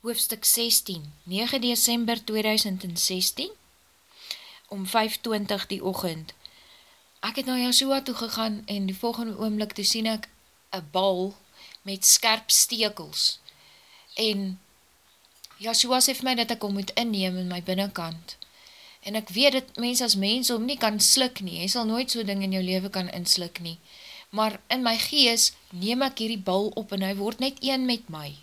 Hoofstuk 16 9 December 2016 Om 5.20 die ochend Ek het na Joshua toegegaan en die volgende oomlik toe sien ek een bal met skerp stekels. En Joshua sê vir my dat ek om moet inneem in my binnenkant. En ek weet dat mens as mens om nie kan slik nie, jy sal nooit so ding in jou leven kan inslik nie. Maar in my gees neem ek hierdie bal op en hy word net een met my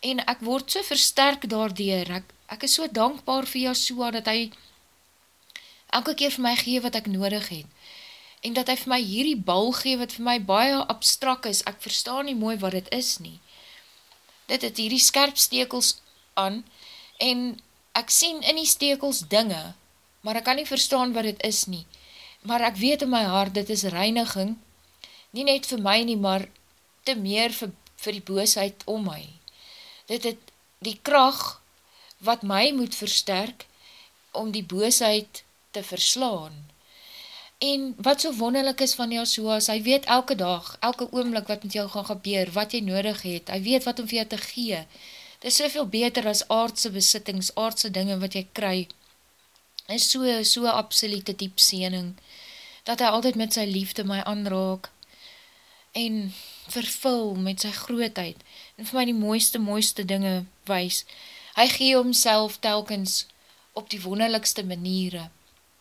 en ek word so versterk daardier, ek, ek is so dankbaar vir Yahshua, dat hy elke keer vir my gee wat ek nodig het, en dat hy vir my hierdie bal gee, wat vir my baie abstrak is, ek verstaan nie mooi wat het is nie, dit het hierdie skerp stekels aan, en ek sien in die stekels dinge, maar ek kan nie verstaan wat het is nie, maar ek weet in my hart, dit is reiniging, nie net vir my nie, maar te meer vir, vir die boosheid om my, dit het die kracht wat my moet versterk om die boosheid te verslaan. En wat so wonderlik is van Joshua, hy weet elke dag, elke oomlik wat met jou gaan gebeur, wat jy nodig het, hy weet wat om vir jou te gee. Dit is soveel beter as aardse besittings, aardse dinge wat jy kry. Dit is so, so absolute diep siening, dat hy altyd met sy liefde my aanraak, en vervul met sy grootheid, en vir my die mooiste, mooiste dinge wees. Hy gee homself telkens op die wonderlikste maniere,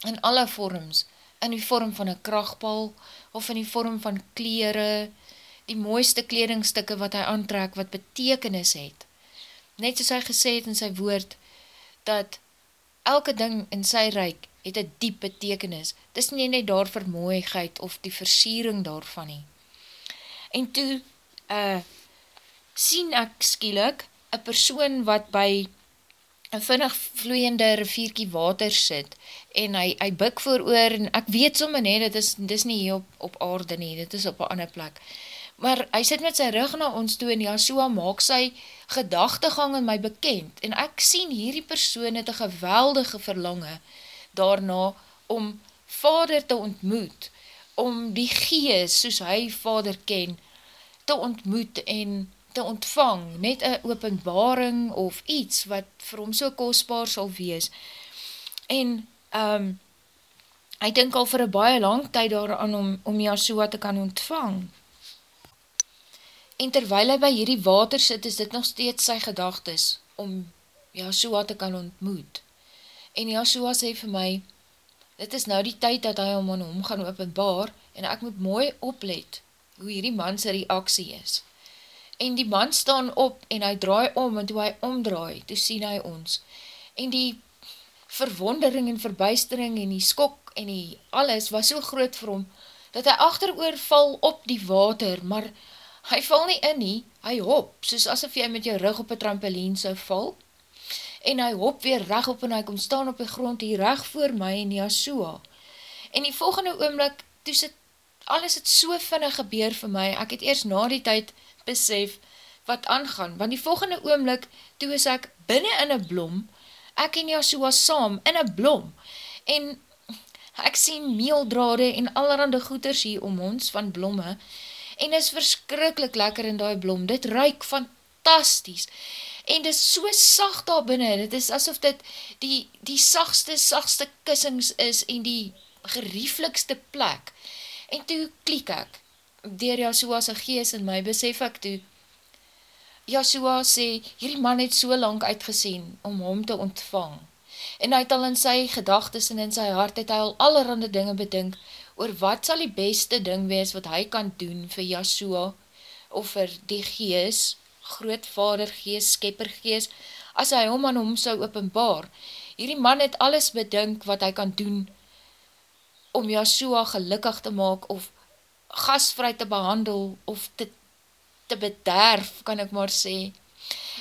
in alle vorms, in die vorm van een krachtbal, of in die vorm van kleren, die mooiste kledingstukke wat hy aantrek, wat betekenis het. Net soos hy gesê het in sy woord, dat elke ding in sy reik het een diep betekenis. Dis nie net daar vir mooigheid of die versiering daarvan nie. En toe, uh, sien ek skielik een persoon wat by een vinnig vloeiende rivierkie water sit en hy, hy buk voor oor en ek weet somme nie, dit is, dit is nie hier op, op aarde nie, dit is op een ander plek. Maar hy sit met sy rug na ons toe en Yahshua maak sy gedachtegang in my bekend en ek sien hierdie persoon het een geweldige verlange daarna om vader te ontmoet, om die gees soos hy vader ken te ontmoet en te ontvang, net een openbaring of iets wat vir hom so kostbaar sal wees. En um, hy dink al vir een baie lang tyd daaraan om, om Yahshua te kan ontvang. En terwijl hy by hierdie water sit, is dit nog steeds sy gedagtes om Yahshua te kan ontmoet. En Yahshua sê vir my, dit is nou die tyd dat hy om aan hom gaan openbaar en ek moet mooi oplet hoe hierdie man sy reaksie is en die man staan op en hy draai om en toe hy omdraai, toe sien hy ons. En die verwondering en verbuistering en die skok en die alles was so groot vir hom, dat hy achteroor val op die water, maar hy val nie in nie, hy hop, soos asof jy met jou rug op een trampoline sou val, en hy hop weer reg op en hy kom staan op die grond hier reg voor my en Yahshua. En die volgende oomlik, toe sit, alles het so vinnig gebeur vir my, ek het eers na die tyd besef wat aangaan, want die volgende oomlik, toe is ek binnen in een blom, ek en Joshua saam in een blom, en ek sien meeldrade en allerhande goeders hier om ons van blomme, en is verskrikkelijk lekker in die blom, dit ruik fantasties, en dit is so sacht daar binnen, dit is asof dit die, die sachtste, sachtste kussings is, en die gerieflikste plek, en toe kliek ek, dier Joshua sy gees in my, besef ek toe, Joshua sê, hierdie man het so lang uitgeseen om hom te ontvang, en hy het al in sy gedagtes en in sy hart het hy al allerhande dinge bedink, oor wat sal die beste ding wees wat hy kan doen vir Joshua, of vir die gees, grootvader gees, skepper gees, as hy hom aan hom sou openbaar. Hierdie man het alles bedink wat hy kan doen, om Joshua gelukkig te maak, of gasvry te behandel of te, te bederf, kan ek maar sê.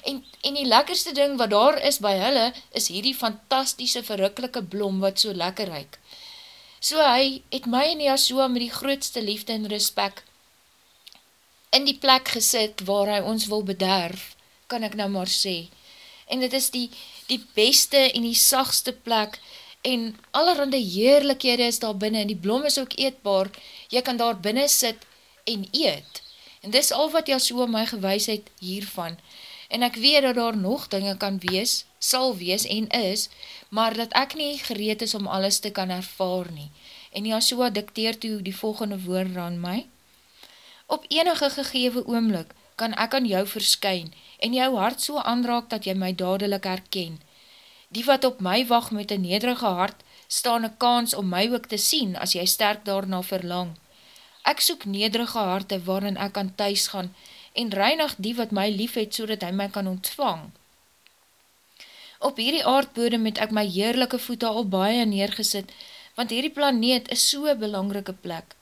En, en die lekkerste ding wat daar is by hulle, is hierdie fantastische verrukkelike blom wat so lekker ruik. So hy het my en Yahshua met die grootste liefde en respect in die plek gesit waar hy ons wil bederf, kan ek nou maar sê. En dit is die, die beste en die sagste plek en allerhande heerlikhede is daar binnen, en die blom is ook eetbaar, jy kan daar binnen sit en eet, en dis al wat Yahshua my gewys het hiervan, en ek weet dat daar nog dinge kan wees, sal wees en is, maar dat ek nie gereed is om alles te kan ervaar nie. En Yahshua dikteer toe die volgende woord aan my. Op enige gegewe oomlik kan ek aan jou verskyn en jou hart so aanraak dat jy my dadelijk herken. Die wat op my wacht met een nederige hart, staan een kans om my ook te sien as jy sterk daarna verlang. Ek soek nederige harte waarin ek kan thuis gaan en reinig die wat my lief het so hy my kan ontvang. Op hierdie aardbode met ek my heerlijke voete al baie neergesit, want hierdie planeet is so'n belangrike plek.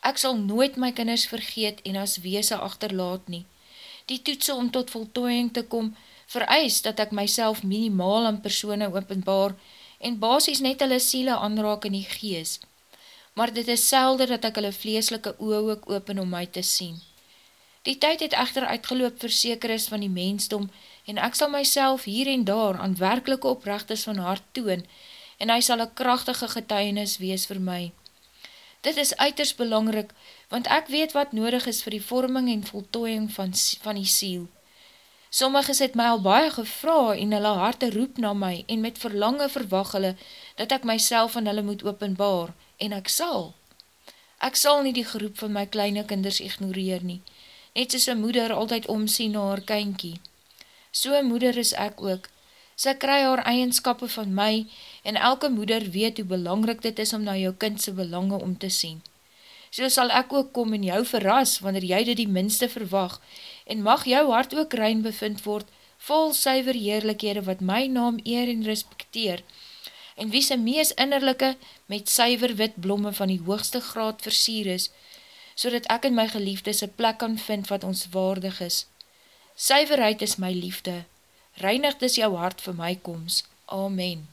Ek sal nooit my kinders vergeet en as weese achterlaat nie. Die toetse om tot voltooiing te kom, vereis dat ek myself minimaal aan persoene openbaar en basis net hulle siele aanraak in die gees. Maar dit is selde dat ek hulle vleeslike oog ook open om my te sien. Die tyd het echter uitgeloop verseker is van die mensdom en ek sal myself hier en daar aan werkelike oprechtes van hart toon en hy sal een krachtige getuienis wees vir my. Dit is uiters belangrik, want ek weet wat nodig is vir die vorming en voltooiing van, van die siel. Sommiges het my al baie gevra en hulle harte roep na my en met verlange verwag hulle dat ek myself aan hulle moet openbaar en ek sal. Ek sal nie die geroep van my kleine kinders ignoreer nie, net soos een moeder altyd omsien na haar kynkie. So moeder is ek ook. Sy kry haar eigenskappe van my en elke moeder weet hoe belangrik dit is om na jou kindse belange om te sien. So sal ek ook kom en jou verras wanneer jy dit die minste verwag en mag jou hart ook rein bevind word vol syver heerlikhede wat my naam eer en respekteer en wie sy mees innerlijke met syver wit blomme van die hoogste graad versier is, so dat ek in my geliefde sy plek kan vind wat ons waardig is. Syverheid is my liefde, reinig dis jou hart vir my koms. Amen.